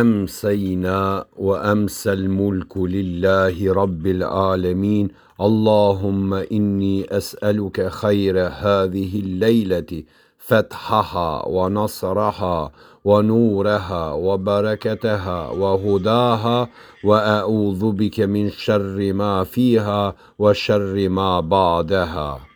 أمسينا وأمسى الملك لله رب العالمين. اللهم إني أسألك خير هذه الليلة فتحها ونصرها ونورها وبركتها وهداها وأعوذ بك من شر ما فيها وشر ما بعدها.